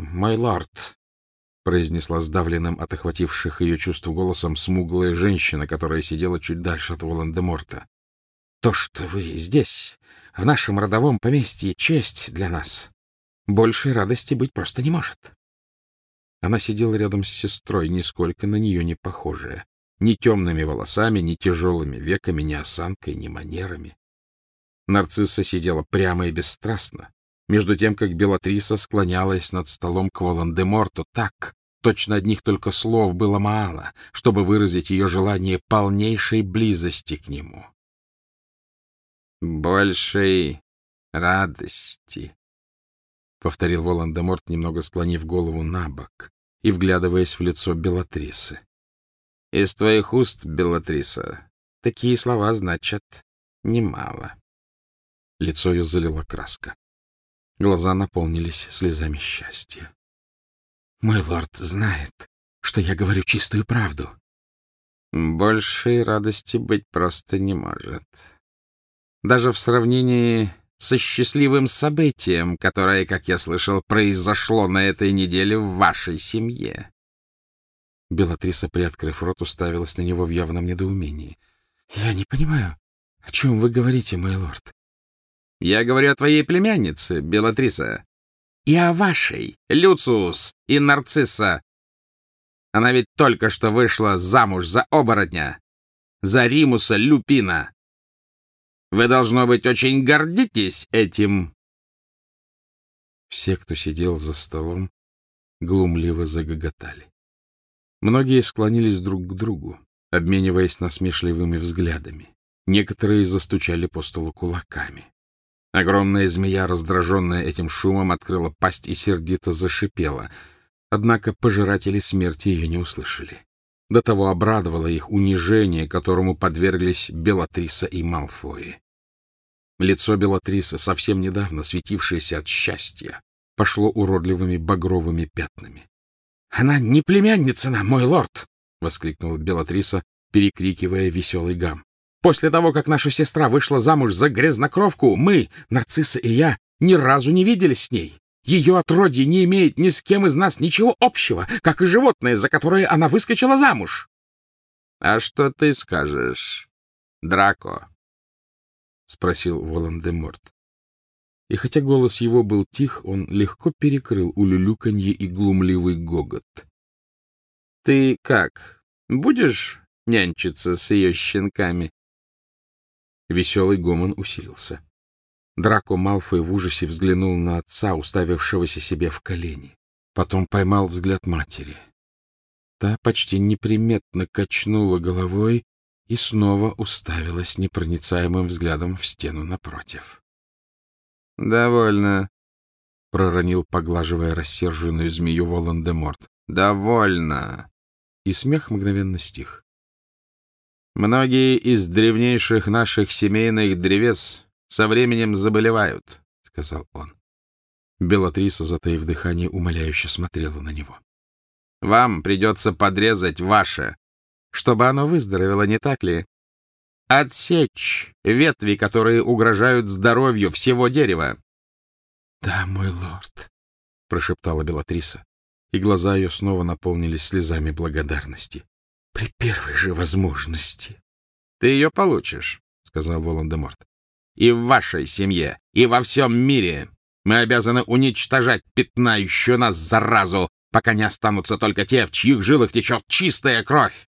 Мой лорд, — произнесла сдавленным от охвативших ее чувств голосом смуглая женщина, которая сидела чуть дальше от Волан-де-Морта. — То, что вы здесь, в нашем родовом поместье, честь для нас. Большей радости быть просто не может. Она сидела рядом с сестрой, нисколько на нее не похожая. Ни темными волосами, ни тяжелыми веками, ни осанкой, ни манерами. Нарцисса сидела прямо и бесстрастно, между тем, как Белатриса склонялась над столом к Волан-де-Морту так, точно одних только слов было мало, чтобы выразить ее желание полнейшей близости к нему. «Большей радости», — повторил Волан-де-Морт, немного склонив голову на бок и вглядываясь в лицо Белатрисы. — Из твоих уст, Белатриса, такие слова значат немало. Лицо ее залила краска. Глаза наполнились слезами счастья. — Мой лорд знает, что я говорю чистую правду. — Большей радости быть просто не может. Даже в сравнении со счастливым событием, которое, как я слышал, произошло на этой неделе в вашей семье. Белатриса, приоткрыв рот, уставилась на него в явном недоумении. — Я не понимаю, о чем вы говорите, мой лорд? — Я говорю о твоей племяннице, Белатриса. И о вашей, Люциус и Нарцисса. Она ведь только что вышла замуж за оборотня, за Римуса Люпина. Вы, должно быть, очень гордитесь этим. Все, кто сидел за столом, глумливо загоготали. Многие склонились друг к другу, обмениваясь насмешливыми взглядами. Некоторые застучали по столу кулаками. Огромная змея, раздраженная этим шумом, открыла пасть и сердито зашипела. Однако пожиратели смерти ее не услышали. До того обрадовало их унижение, которому подверглись Белатриса и Малфои. Лицо Белатрисы, совсем недавно светившееся от счастья, пошло уродливыми багровыми пятнами. — Она не племянница нам, мой лорд! — воскликнула Белатриса, перекрикивая веселый гам. — После того, как наша сестра вышла замуж за грязнокровку, мы, Нарцисса и я, ни разу не виделись с ней. Ее отродье не имеет ни с кем из нас ничего общего, как и животное, за которое она выскочила замуж. — А что ты скажешь, Драко? — спросил Волан-де-Морт. И хотя голос его был тих, он легко перекрыл улюлюканье и глумливый гогот. — Ты как, будешь нянчиться с ее щенками? Веселый гомон усилился. Драко Малфой в ужасе взглянул на отца, уставившегося себе в колени. Потом поймал взгляд матери. Та почти неприметно качнула головой и снова уставилась непроницаемым взглядом в стену напротив. — Довольно, — проронил, поглаживая рассерженную змею Волан-де-Морт. — Довольно! И смех мгновенно стих. Многие из древнейших наших семейных древес со временем заболевают, — сказал он. Белатриса, затаив дыхание, умоляюще смотрела на него. — Вам придется подрезать ваше, чтобы оно выздоровело, не так ли? Отсечь ветви, которые угрожают здоровью всего дерева. — Да, мой лорд, — прошептала Белатриса, и глаза ее снова наполнились слезами благодарности. — При первой же возможности. — Ты ее получишь, — сказал Волан-де-Морт и в вашей семье, и во всем мире. Мы обязаны уничтожать пятнающую нас заразу, пока не останутся только те, в чьих жилах течет чистая кровь.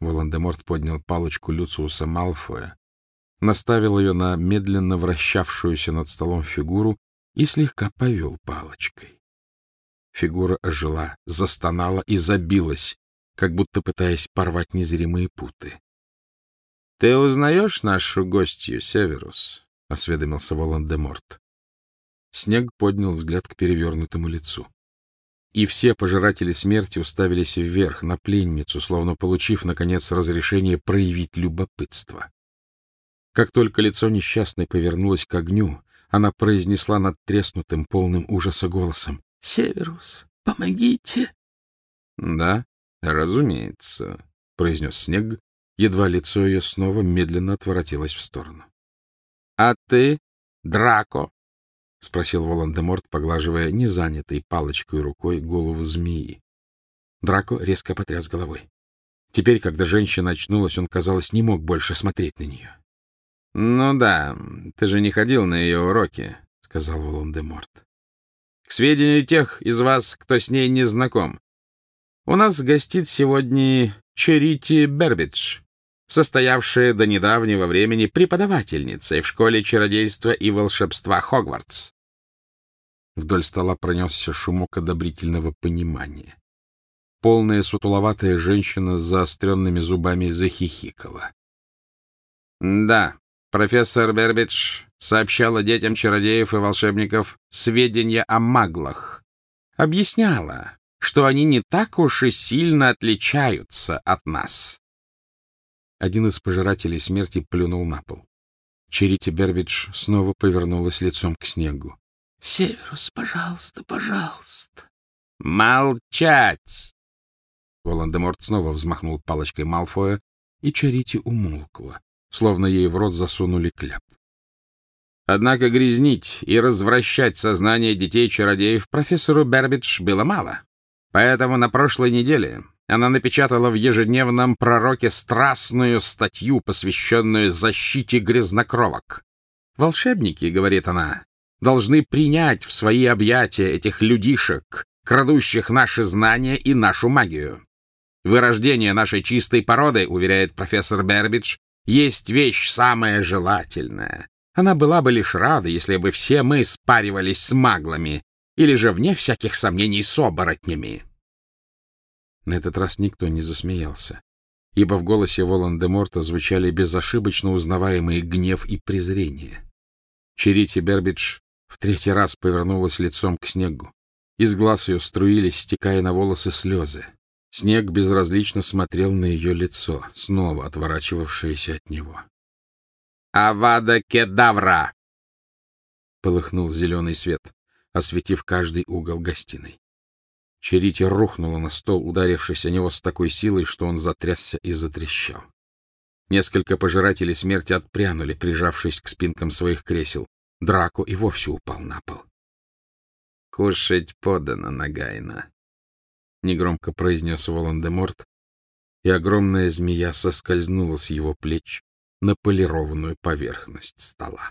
Волан-де-Морт поднял палочку Люциуса Малфоя, наставил ее на медленно вращавшуюся над столом фигуру и слегка повел палочкой. Фигура ожила, застонала и забилась, как будто пытаясь порвать незримые путы. — Ты узнаешь нашу гостью, Северус? — осведомился Волан-де-Морт. Снег поднял взгляд к перевернутому лицу. И все пожиратели смерти уставились вверх, на пленницу, словно получив, наконец, разрешение проявить любопытство. Как только лицо несчастной повернулось к огню, она произнесла над треснутым, полным ужаса голосом. — Северус, помогите! — Да, разумеется, — произнес Снег, Едва лицо ее снова медленно отворотилось в сторону. — А ты, Драко? — спросил Волан-де-Морт, поглаживая незанятой палочкой рукой голову змеи. Драко резко потряс головой. Теперь, когда женщина очнулась, он, казалось, не мог больше смотреть на нее. — Ну да, ты же не ходил на ее уроки, — сказал Волан-де-Морт. — К сведению тех из вас, кто с ней не знаком, у нас гостит сегодня Черити Бербидж, состоявшая до недавнего времени преподавательницей в школе чародейства и волшебства Хогвартс. Вдоль стола пронесся шумок одобрительного понимания. Полная сутуловатая женщина с заостренными зубами захихикала. — Да, профессор Бербидж сообщала детям чародеев и волшебников сведения о маглах. Объясняла, что они не так уж и сильно отличаются от нас. Один из пожирателей смерти плюнул на пол. Черити Бербидж снова повернулась лицом к снегу. — Северус, пожалуйста, пожалуйста. — Молчать! Волан-де-Морт снова взмахнул палочкой Малфоя, и Чарити умолкла, словно ей в рот засунули кляп. Однако грязнить и развращать сознание детей-чародеев профессору Бербидж было мало. Поэтому на прошлой неделе она напечатала в ежедневном пророке страстную статью, посвященную защите грязнокровок. «Волшебники, — говорит она, — должны принять в свои объятия этих людишек, крадущих наши знания и нашу магию. Вырождение нашей чистой породы, — уверяет профессор Бербидж, — есть вещь самая желательная. Она была бы лишь рада, если бы все мы спаривались с маглами, или же, вне всяких сомнений, с оборотнями. На этот раз никто не засмеялся, ибо в голосе Волан-де-Морта звучали безошибочно узнаваемые гнев и презрение. Черити Бербидж в третий раз повернулась лицом к снегу. Из глаз ее струились, стекая на волосы слезы. Снег безразлично смотрел на ее лицо, снова отворачивавшееся от него. «Авада кедавра!» Полыхнул зеленый свет, осветив каждый угол гостиной. Черити рухнула на стол, ударившись о него с такой силой, что он затрясся и затрещал. Несколько пожирателей смерти отпрянули, прижавшись к спинкам своих кресел. Драко и вовсе упал на пол. — Кушать подано, Нагайна, — негромко произнес Волан-де-Морт, и огромная змея соскользнула с его плеч на полированную поверхность стола.